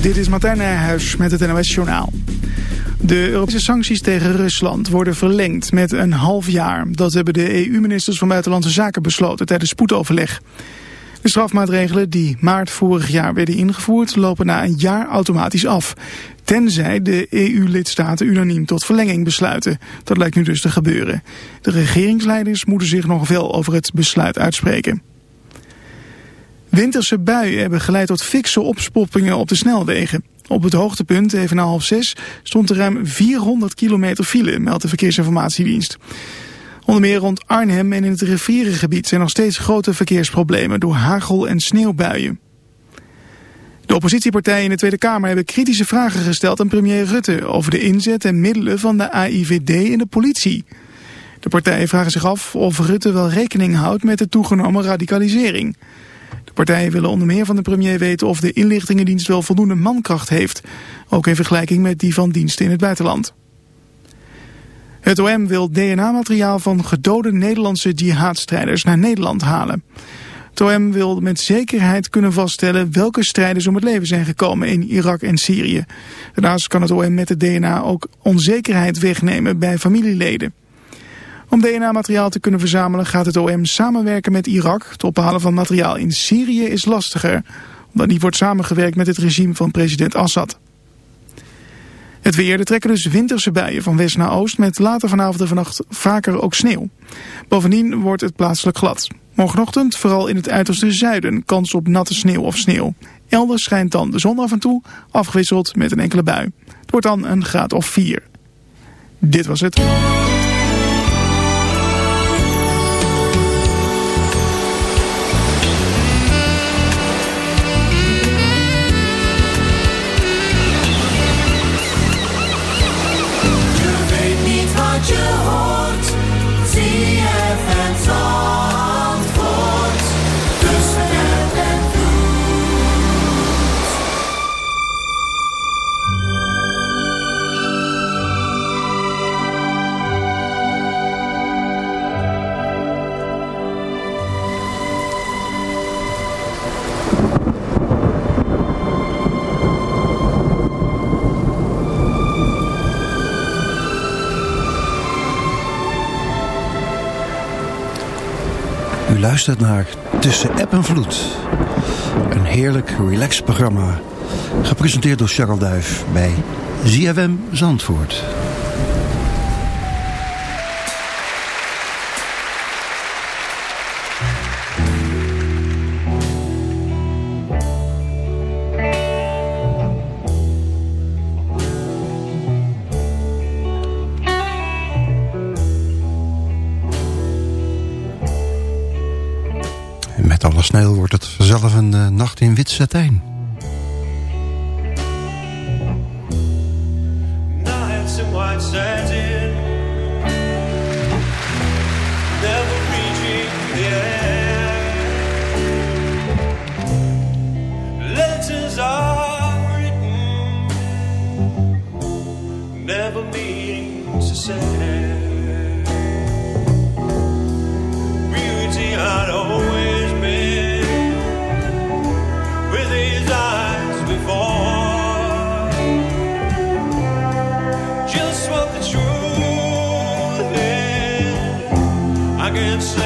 Dit is Martijn Nijhuis met het NOS Journaal. De Europese sancties tegen Rusland worden verlengd met een half jaar. Dat hebben de EU-ministers van Buitenlandse Zaken besloten tijdens spoedoverleg. De strafmaatregelen die maart vorig jaar werden ingevoerd lopen na een jaar automatisch af. Tenzij de EU-lidstaten unaniem tot verlenging besluiten. Dat lijkt nu dus te gebeuren. De regeringsleiders moeten zich nog wel over het besluit uitspreken. Winterse buien hebben geleid tot fikse opspoppingen op de snelwegen. Op het hoogtepunt, even na half zes, stond er ruim 400 kilometer file, meldt de Verkeersinformatiedienst. Onder meer rond Arnhem en in het rivierengebied zijn nog steeds grote verkeersproblemen door hagel- en sneeuwbuien. De oppositiepartijen in de Tweede Kamer hebben kritische vragen gesteld aan premier Rutte over de inzet en middelen van de AIVD in de politie. De partijen vragen zich af of Rutte wel rekening houdt met de toegenomen radicalisering. Partijen willen onder meer van de premier weten of de inlichtingendienst wel voldoende mankracht heeft. Ook in vergelijking met die van diensten in het buitenland. Het OM wil DNA-materiaal van gedode Nederlandse jihadstrijders naar Nederland halen. Het OM wil met zekerheid kunnen vaststellen welke strijders om het leven zijn gekomen in Irak en Syrië. Daarnaast kan het OM met het DNA ook onzekerheid wegnemen bij familieleden. Om DNA-materiaal te kunnen verzamelen gaat het OM samenwerken met Irak. Het ophalen van materiaal in Syrië is lastiger, omdat niet wordt samengewerkt met het regime van president Assad. Het weer, er trekken dus winterse buien van west naar oost met later vanavond en vannacht vaker ook sneeuw. Bovendien wordt het plaatselijk glad. Morgenochtend vooral in het uiterste zuiden kans op natte sneeuw of sneeuw. Elders schijnt dan de zon af en toe, afgewisseld met een enkele bui. Het wordt dan een graad of 4. Dit was het. Luistert naar Tussen App en Vloed. Een heerlijk, relaxed programma. Gepresenteerd door Charles Duif bij ZFM Zandvoort. Nacht in wit satijn. Can't say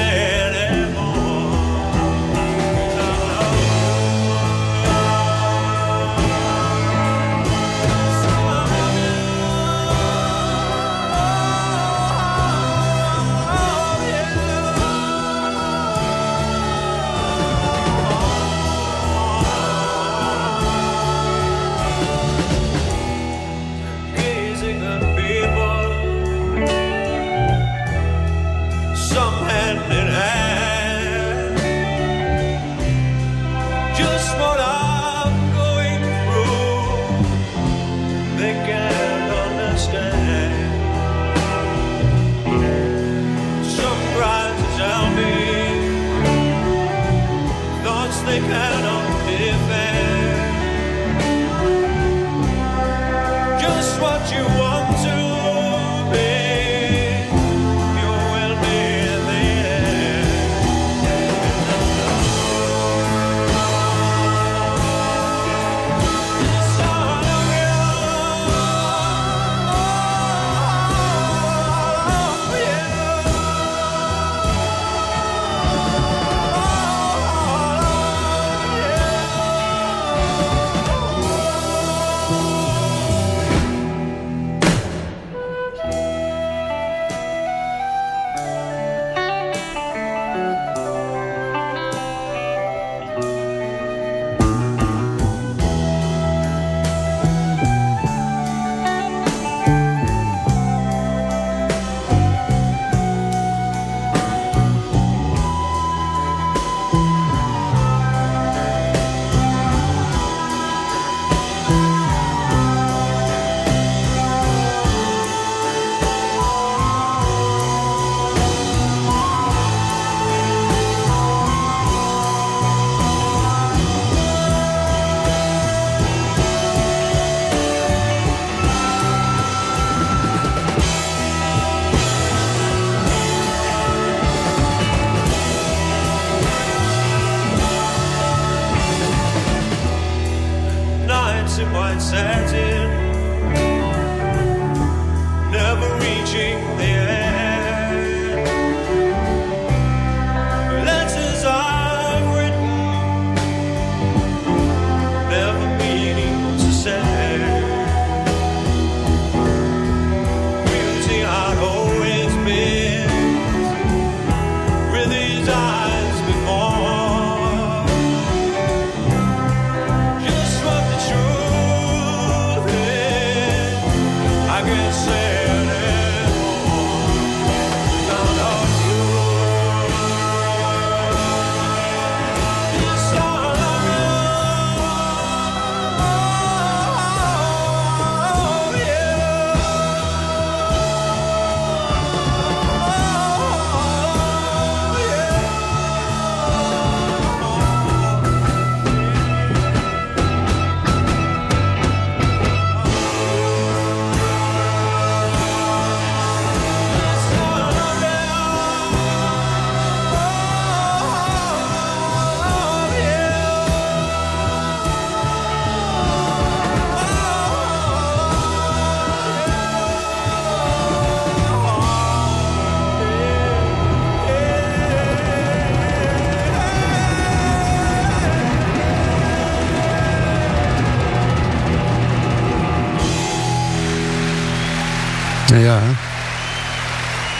Ja.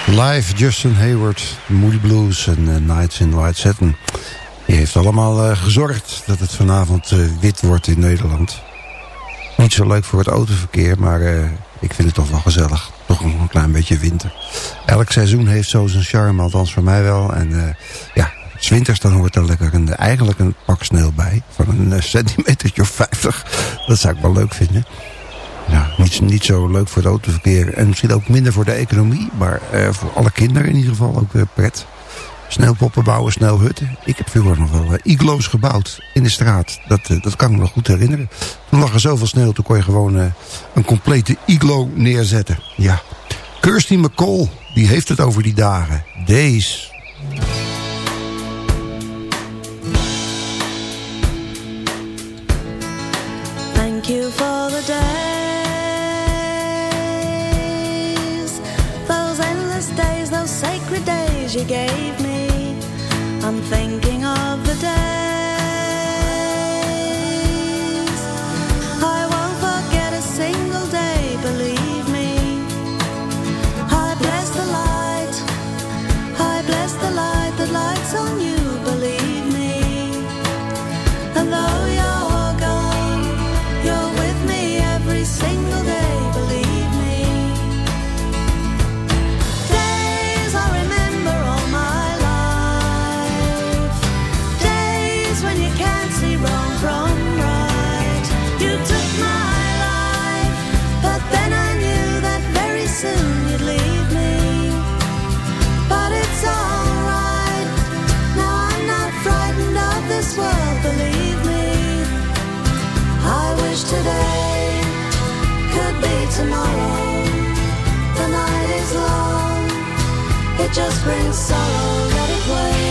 Live Justin Hayward, Moody Blues en eh, Nights in White Satin. Die heeft allemaal eh, gezorgd dat het vanavond eh, wit wordt in Nederland. Niet zo leuk voor het autoverkeer, maar ik vind het toch wel gezellig. Toch een klein beetje winter. Elk seizoen heeft zo zijn charme, althans voor mij wel. En ja, 's winters dan hoort er lekker een, eigenlijk een pak sneeuw bij. Van een centimetertje of 50. Dat zou ik wel leuk vinden. Ja, niet, niet zo leuk voor het autoverkeer. En misschien ook minder voor de economie. Maar eh, voor alle kinderen in ieder geval ook eh, pret. Sneeuwpoppen bouwen, sneeuwhutten. Ik heb vroeger nog wel uh, iglo's gebouwd in de straat. Dat, uh, dat kan ik me nog goed herinneren. Toen lag er zoveel sneeuw, toen kon je gewoon uh, een complete iglo neerzetten. Ja. Kirsty McCall, die heeft het over die dagen. Days. Just brings sorrow. Let it wait.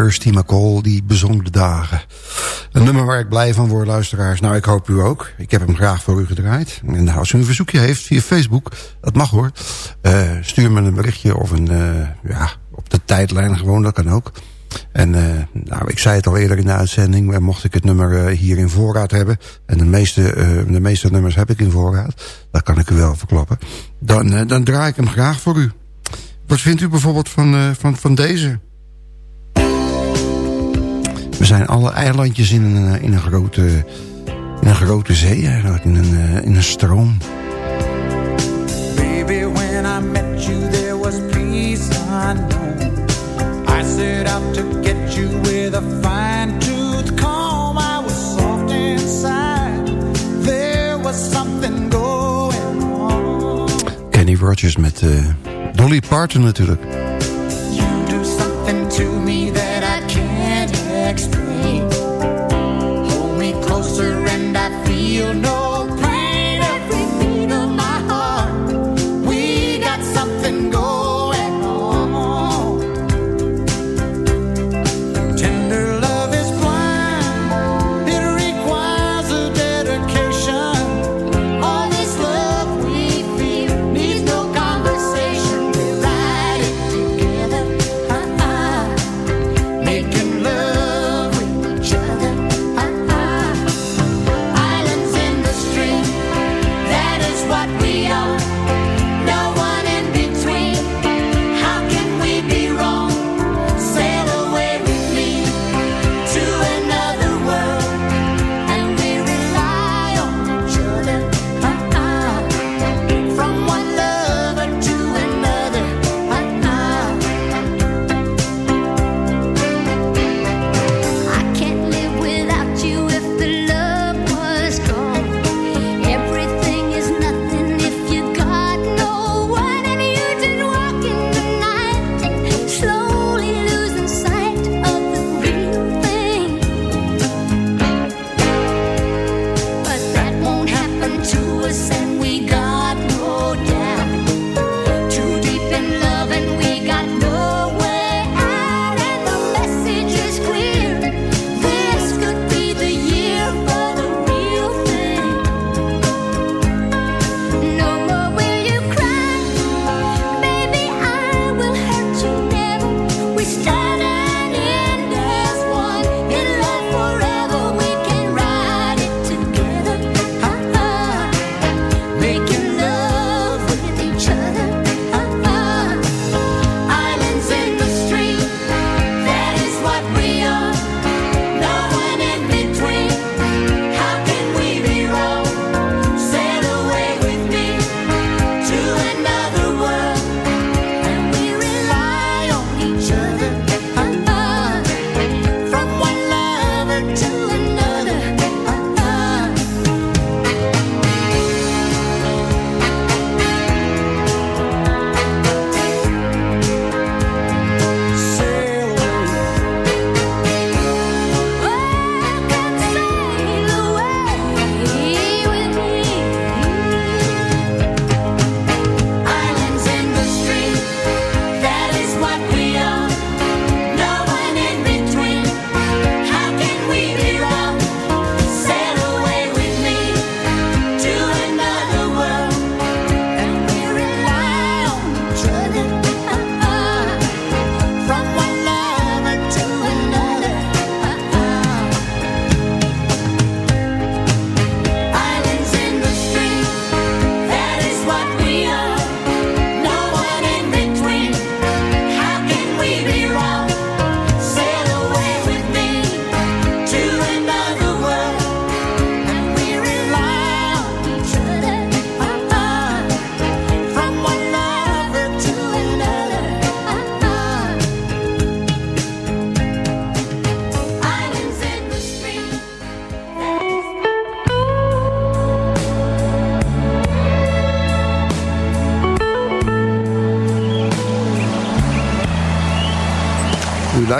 Kirsty McCall, die bezong dagen. Een nummer waar ik blij van word, luisteraars. Nou, ik hoop u ook. Ik heb hem graag voor u gedraaid. En als u een verzoekje heeft via Facebook, dat mag hoor. Uh, stuur me een berichtje of een, uh, ja, op de tijdlijn gewoon, dat kan ook. En uh, nou, ik zei het al eerder in de uitzending, mocht ik het nummer hier in voorraad hebben... en de meeste, de meeste nummers heb ik in voorraad, dat kan ik u wel verklappen... dan, dan draai ik hem graag voor u. Wat vindt u bijvoorbeeld van, van, van deze? Zijn alle eilandjes in een, in een, grote, in een grote zee eigenlijk, in een, in een stroom. Baby, when I met you there was peace unknown. I set out to get you with a fine tooth comb. I was soft inside. There was something going on. Kenny Rogers met uh, Dolly Parton natuurlijk.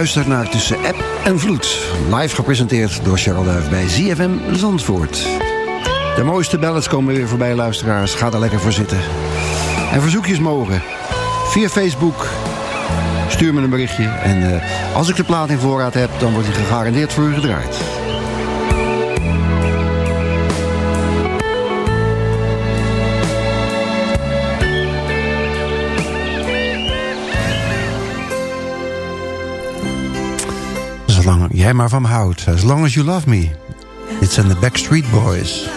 Luister naar Tussen App en Vloed. Live gepresenteerd door Cheryl Duif bij ZFM Zandvoort. De mooiste ballads komen weer voorbij, luisteraars. Ga daar lekker voor zitten. En verzoekjes mogen. Via Facebook. Stuur me een berichtje. En eh, als ik de plaat in voorraad heb, dan wordt die gegarandeerd voor u gedraaid. jij maar van hout. As long as you love me. It's in the Backstreet Boys.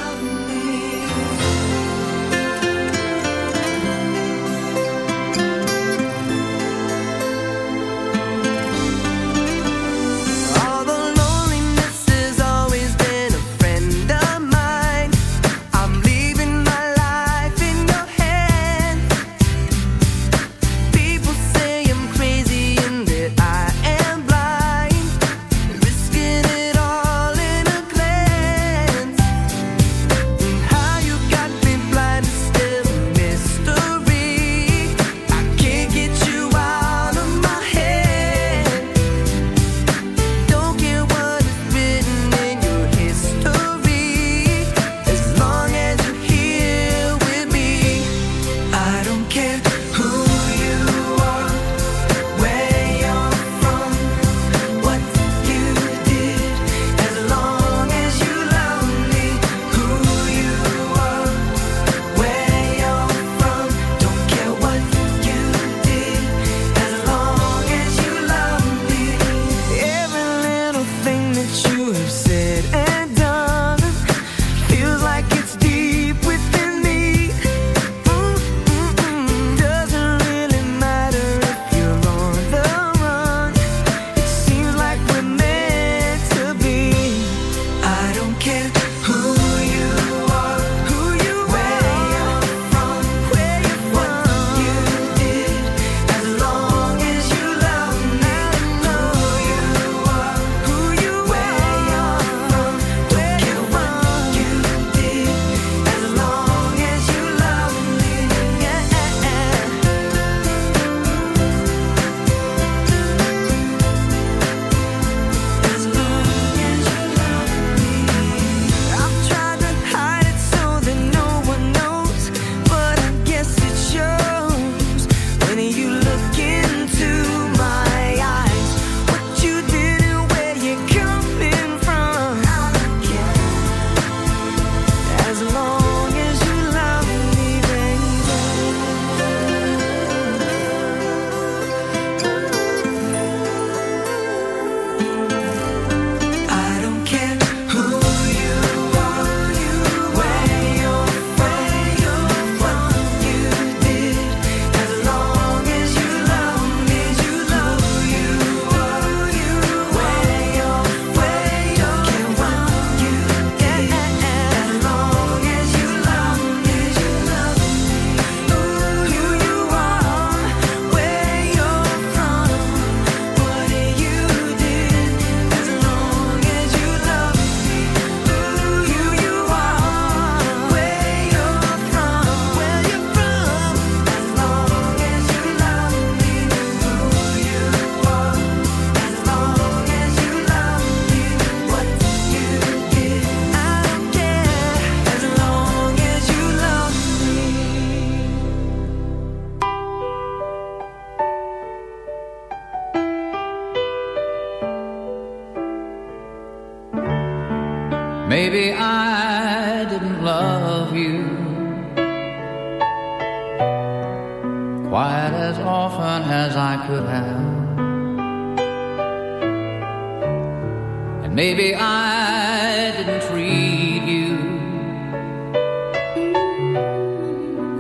freed you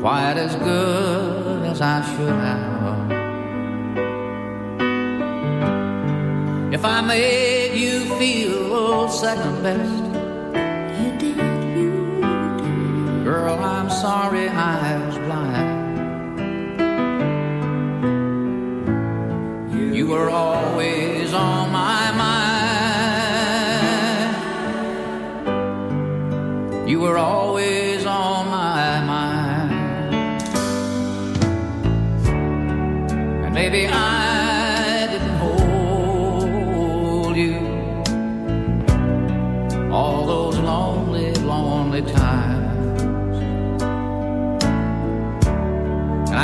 quite as good as I should have. If I made you feel second best, you did, you did. girl, I'm sorry I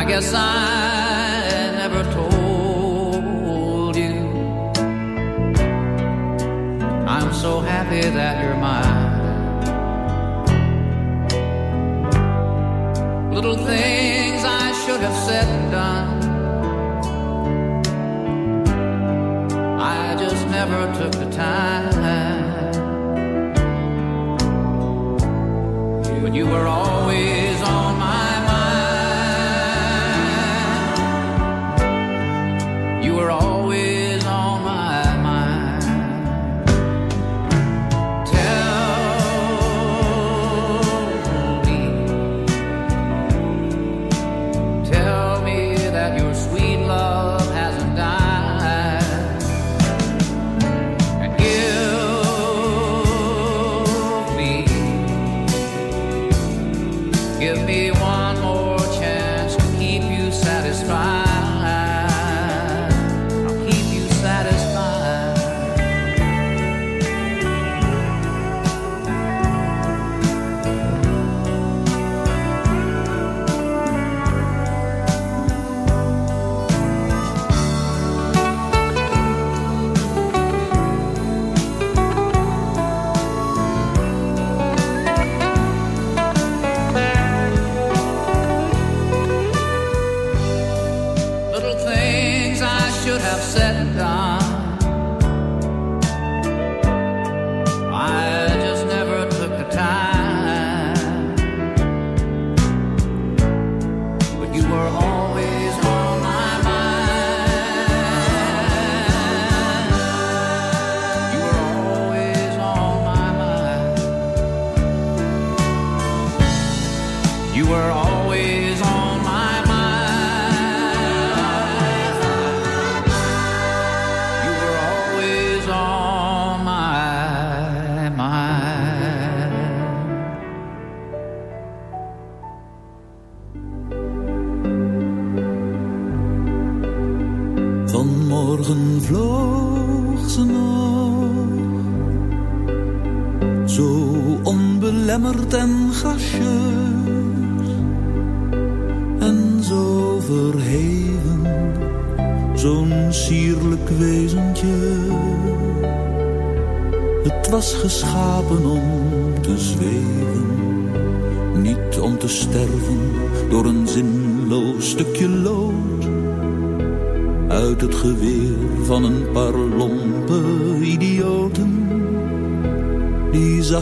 guess I never told you. I'm so happy that you're mine. Little things I should have said and done. I just never took the time. When you were all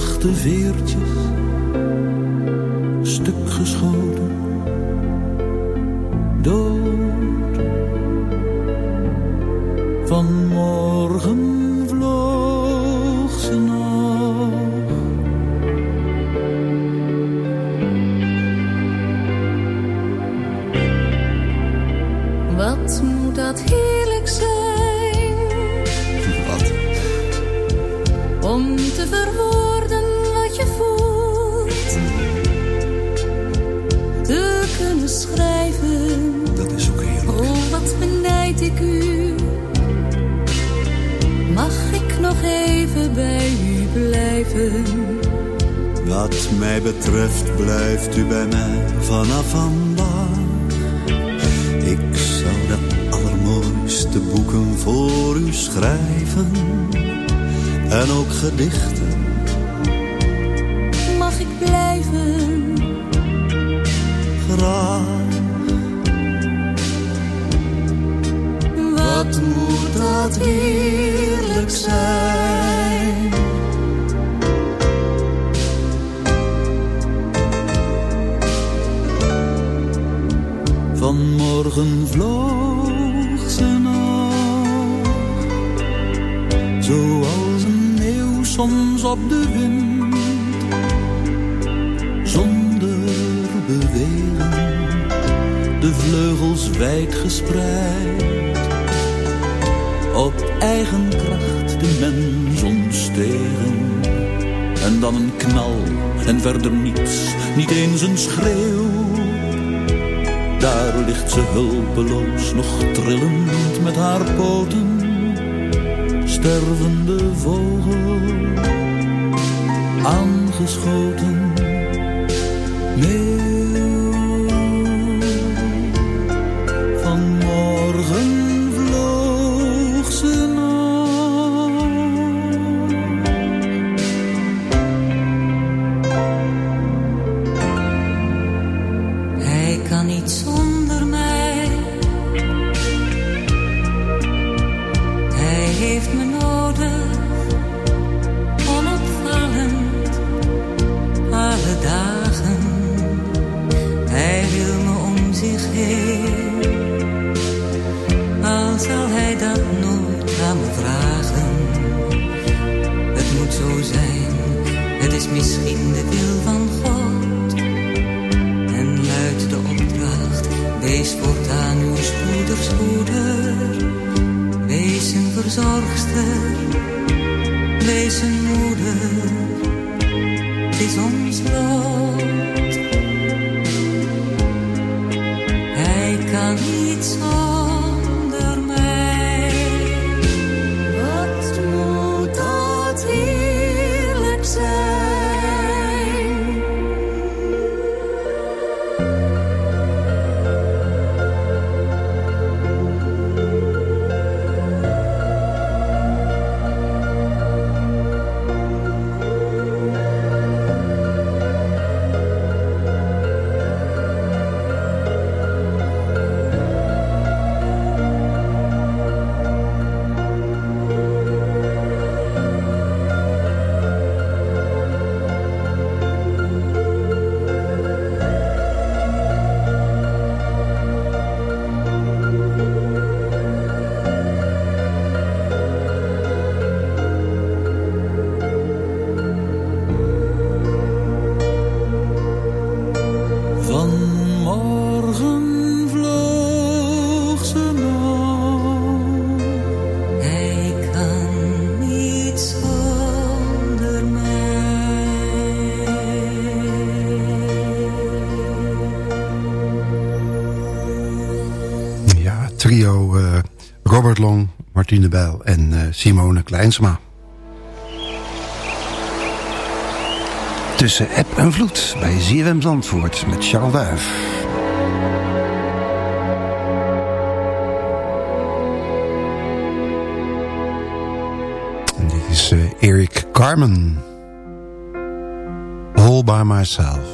zachte veertjes, stuk geschoten, dood. Vanmorgen vloog ze nog. Wat moet dat heerlijk zijn Wat? om te verwoorden nog even bij u blijven? Wat mij betreft blijft u bij mij vanaf vandaag. Ik zou de allermooiste boeken voor u schrijven. En ook gedichten. Mag ik blijven? Graag. Wat moet dat heerlijk zijn. Vanmorgen vloog ze nog, zoals een meeuw soms op de wind, zonder bewegen, de vleugels wijd gespreid op eigen kracht ontstegen. En dan een knal en verder niets, niet eens een schreeuw. Daar ligt ze hulpeloos, nog trillend met haar poten. Stervende vogel, aangeschoten. Meeuw, Martine de Bijl en eh, Simone Kleinsma. Tussen app en vloed bij ZFM Zandvoort met Charles Duif. En dit is uh, Eric Carmen. All by myself.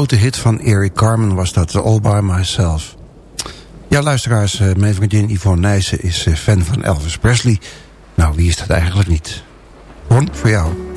grote hit van Eric Carmen was dat, All By Myself. Ja, luisteraars, eh, mijn vriendin Yvonne Nijssen is eh, fan van Elvis Presley. Nou, wie is dat eigenlijk niet? Ron, voor jou.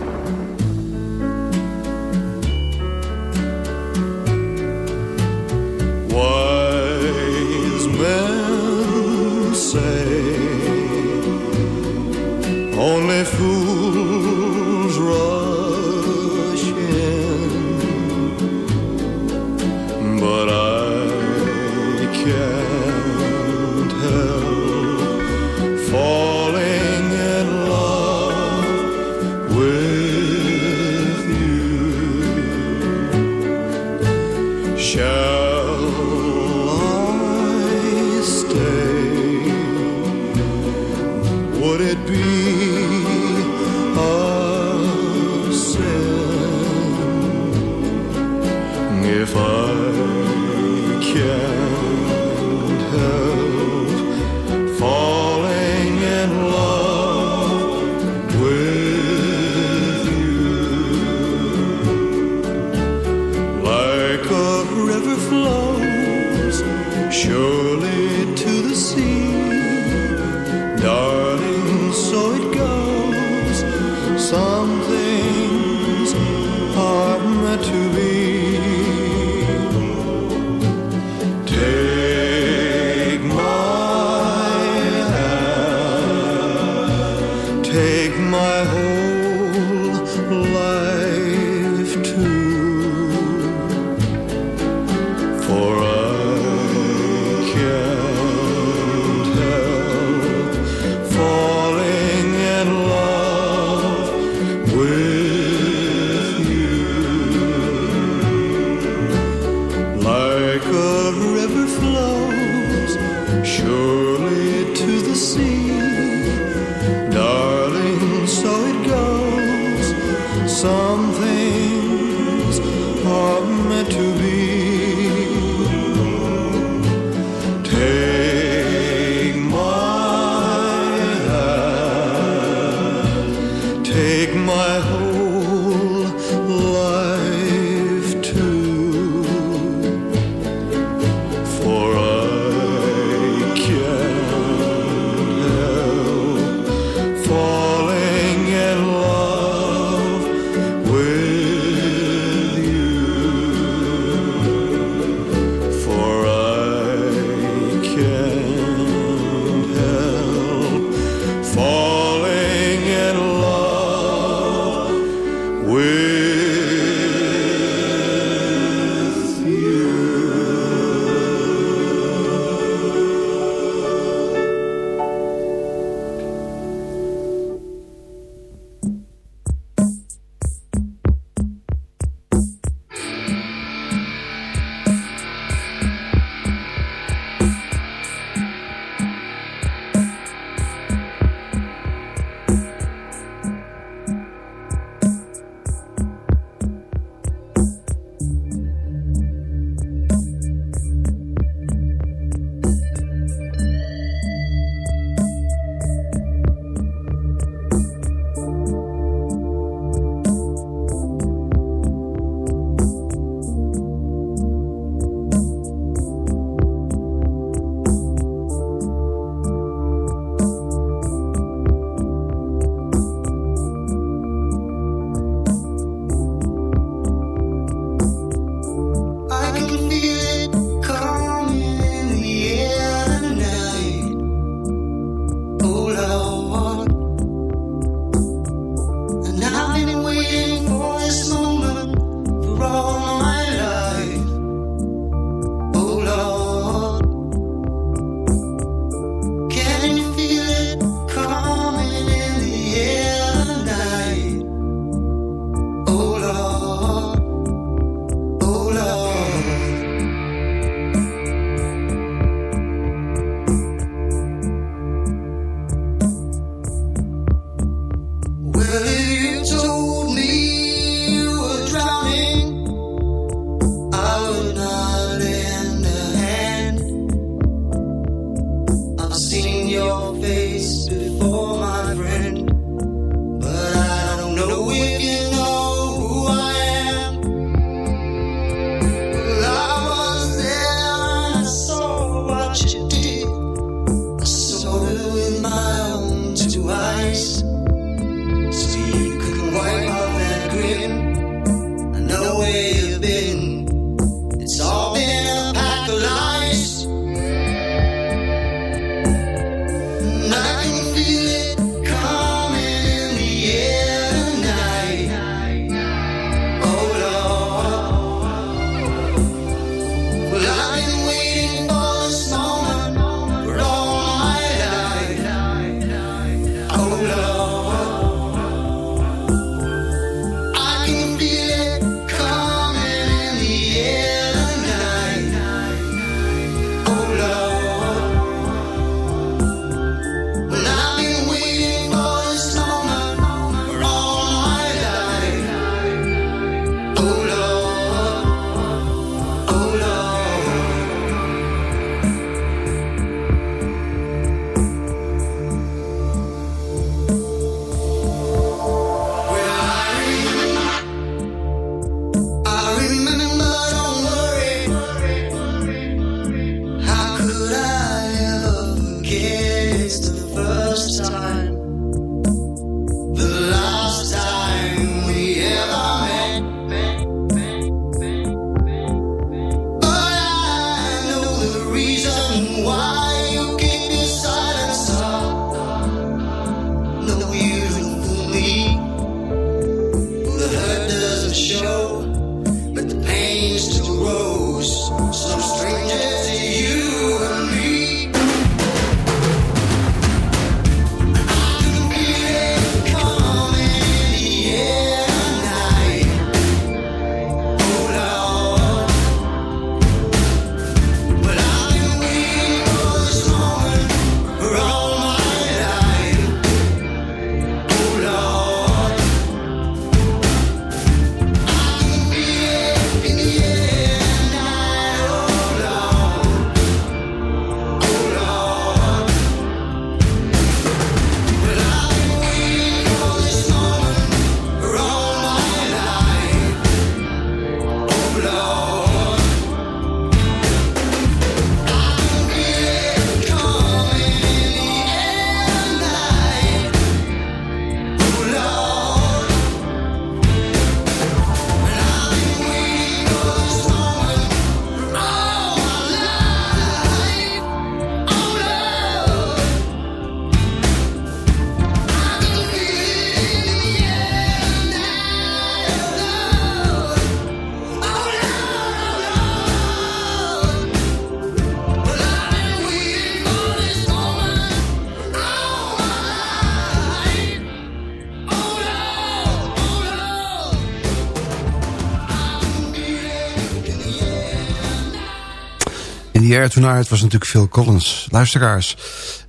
Die Air Tonight was natuurlijk Phil Collins. Luisteraars,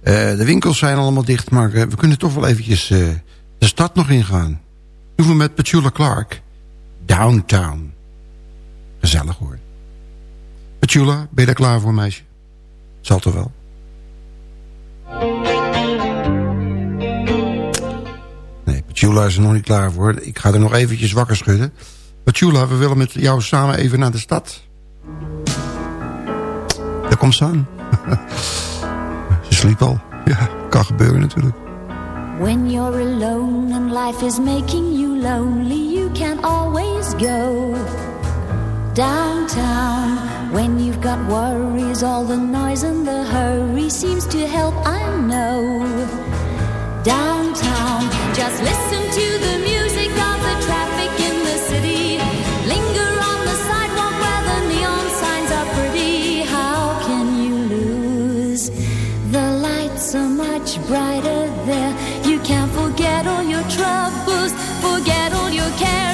eh, de winkels zijn allemaal dicht... maar eh, we kunnen toch wel eventjes eh, de stad nog ingaan. Doen we met Petula Clark. Downtown. Gezellig hoor. Petula, ben je daar klaar voor, meisje? Zal toch wel? Nee, Petula is er nog niet klaar voor. Ik ga er nog eventjes wakker schudden. Petula, we willen met jou samen even naar de stad. Ze sliep al. Ja, kan gebeuren natuurlijk. When you're alone and life is making you lonely, you can always go downtown. When you've got worries, all the noise and the hurry seems to help, I know. Downtown, just listen to the music brighter there. You can't forget all your troubles, forget all your cares.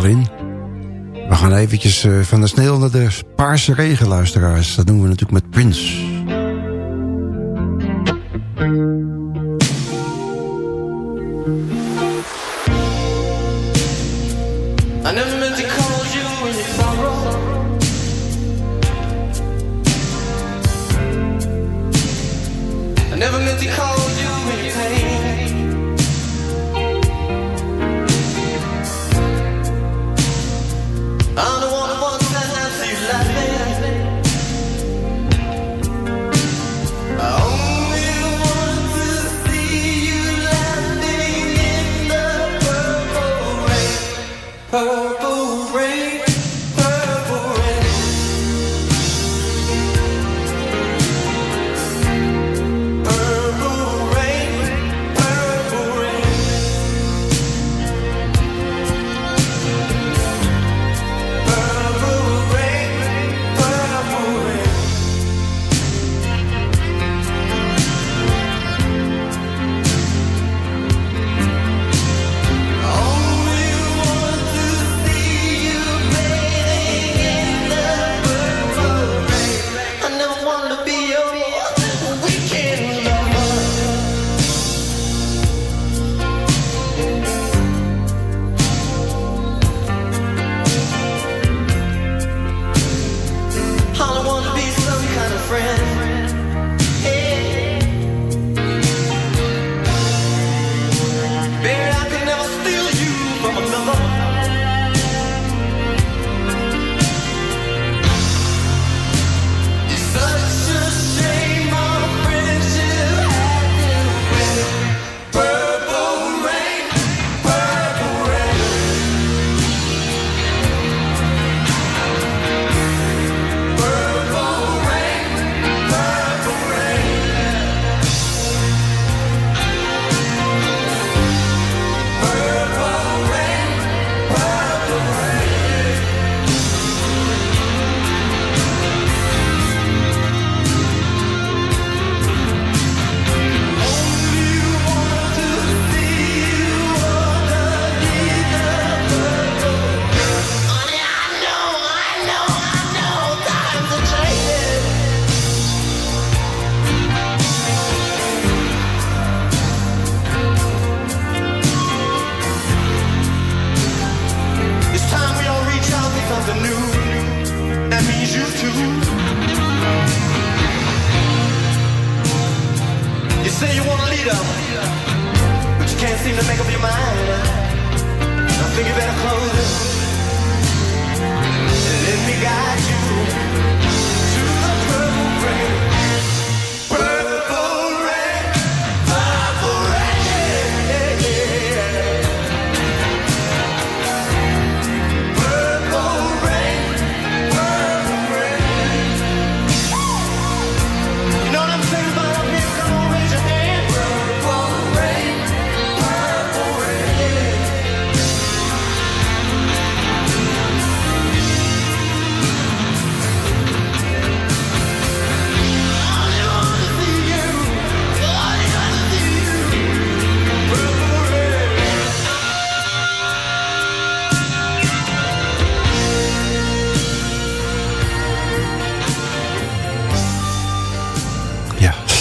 We gaan eventjes eh, van de sneeuw naar de paarse regen, luisteraars. Dat doen we natuurlijk met Prince.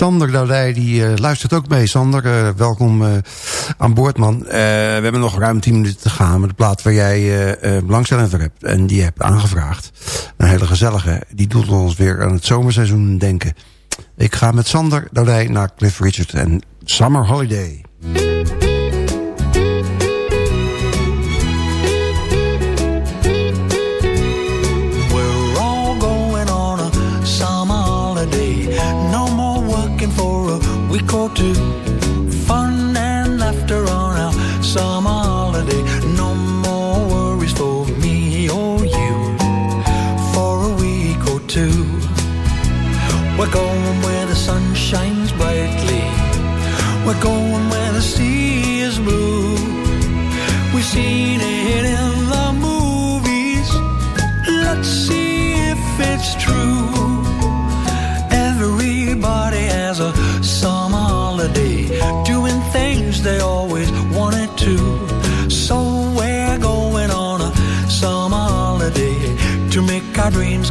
Sander Daudij, die eh, luistert ook mee. Sander, eh, welkom eh, aan boord, man. we hebben nog ruim 10 minuten te gaan met de plaat waar jij belangstelling voor hebt. En die hebt aangevraagd. Een hele gezellige. Die doet ons weer aan het zomerseizoen denken. Ik ga met Sander Daudij naar Cliff Richard en Summer Holiday. do. dreams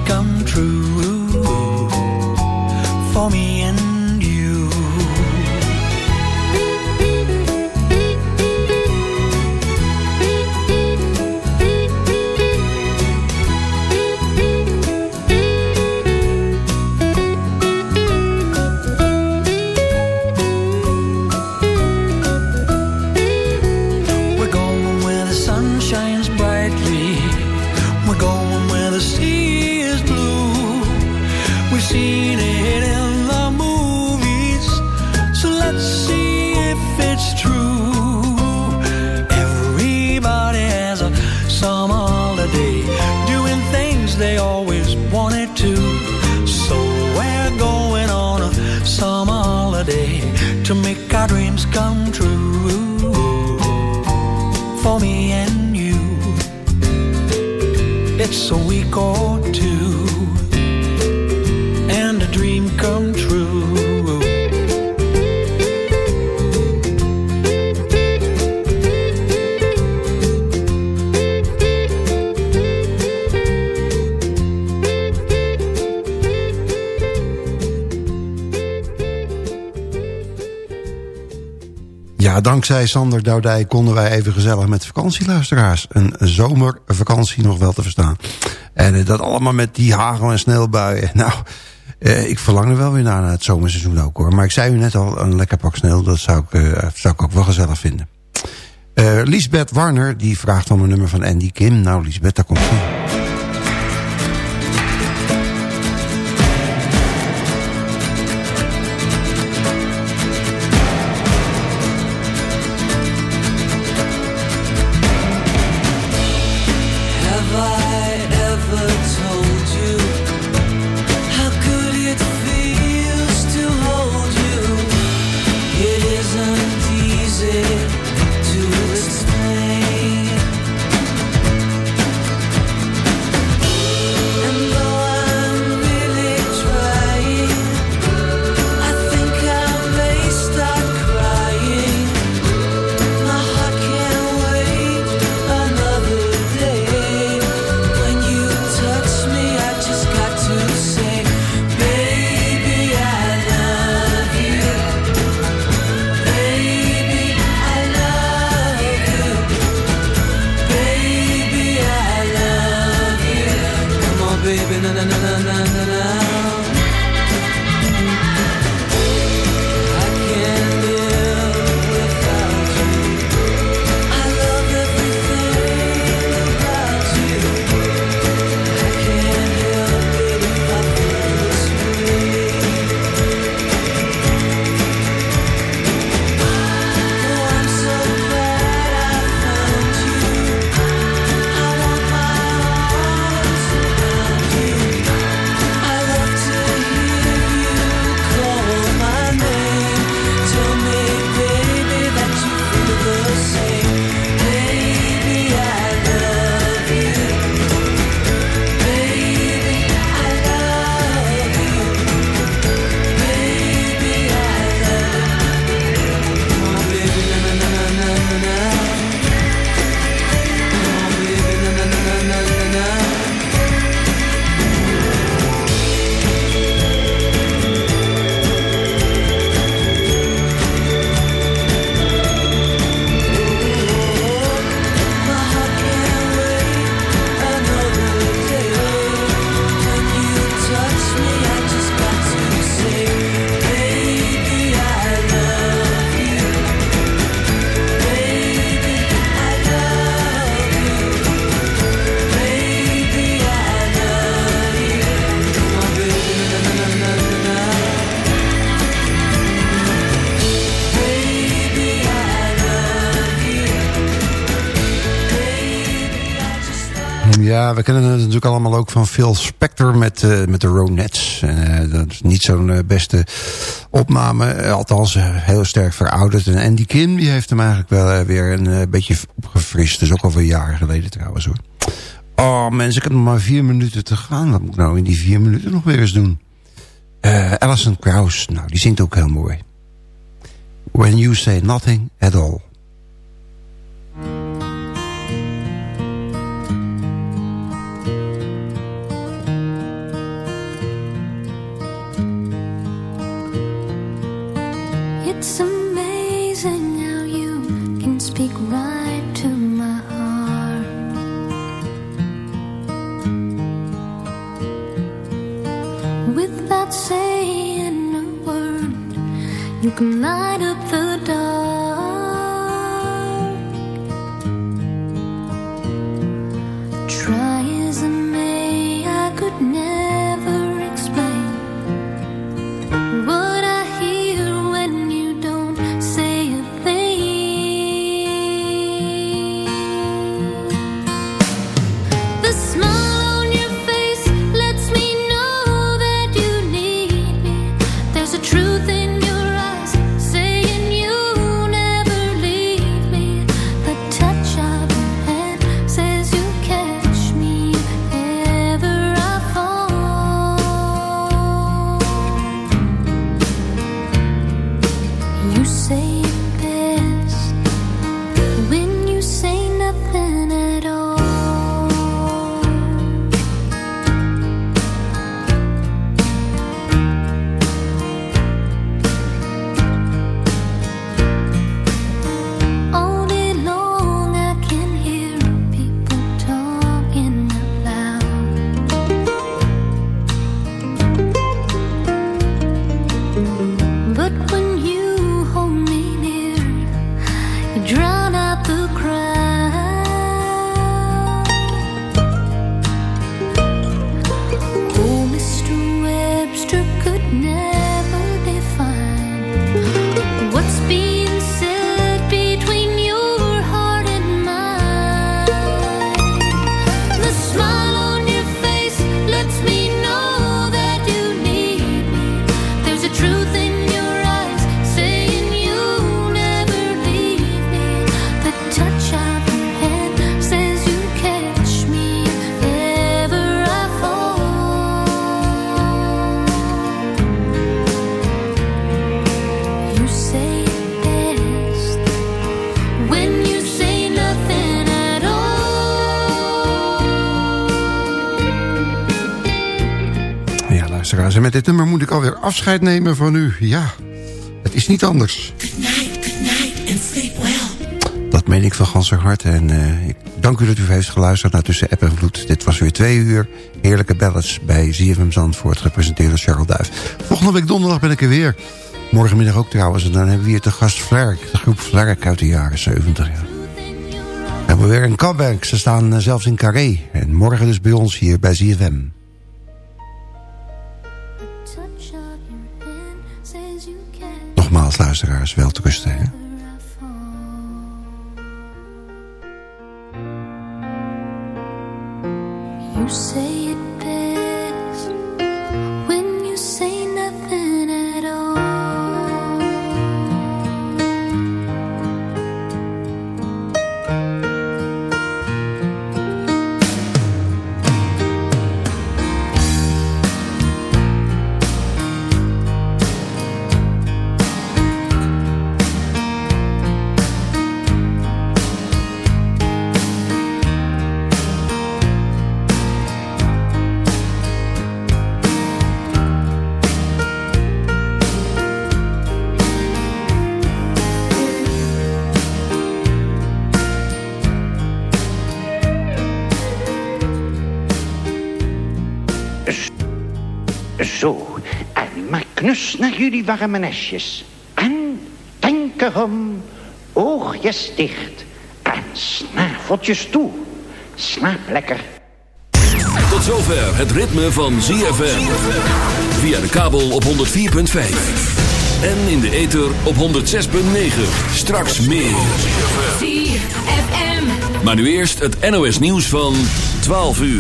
Zij, Sander Doudij konden wij even gezellig met vakantieluisteraars... een zomervakantie nog wel te verstaan. En eh, dat allemaal met die hagel en sneeuwbuien. Nou, eh, ik verlang er wel weer naar, naar het zomerseizoen ook hoor. Maar ik zei u net al, een lekker pak sneeuw, dat zou ik, eh, zou ik ook wel gezellig vinden. Eh Lisbeth Warner, die vraagt om een nummer van Andy Kim. Nou Lisbeth, daar komt we kennen het natuurlijk allemaal ook van Phil Spector met, eh, met de Ronettes. Eh, dat is niet zo'n eh, beste opname. althans, heel sterk verouderd. En Andy Kim die heeft hem eigenlijk wel weer een beetje opgefrist. Dat is ook alweer jaren geleden trouwens hoor. Oh mensen, ik heb nog maar vier minuten te gaan. Wat moet ik nou in die vier minuten nog weer eens doen? Alison Krauss, nou die zingt ook heel mooi. When you say nothing at all. Welcome, night. Alweer afscheid nemen van u. Ja, het is niet anders. Dat meen ik van ganser harte. En eh, ik dank u dat u heeft geluisterd naar Tussen App en Vloed. Dit was weer twee uur heerlijke ballads bij ZFM Zandvoort, gepresenteerd door Charles Duif. Volgende week donderdag ben ik er weer. Morgenmiddag ook trouwens. En dan hebben we hier te gast Flerk, de groep Flerk uit de jaren 70. Ja. We hebben weer een comeback. Ze staan eh, zelfs in Carré. En morgen dus bij ons hier bij ZFM. Nogmaals, luisteraars, wel te rusten. Jullie warme nestjes. En denk erom, oogjes dicht en snaveltjes toe. Slaap lekker. Tot zover het ritme van ZFM. Via de kabel op 104.5. En in de ether op 106.9. Straks meer. ZFM. Maar nu eerst het NOS nieuws van 12 uur.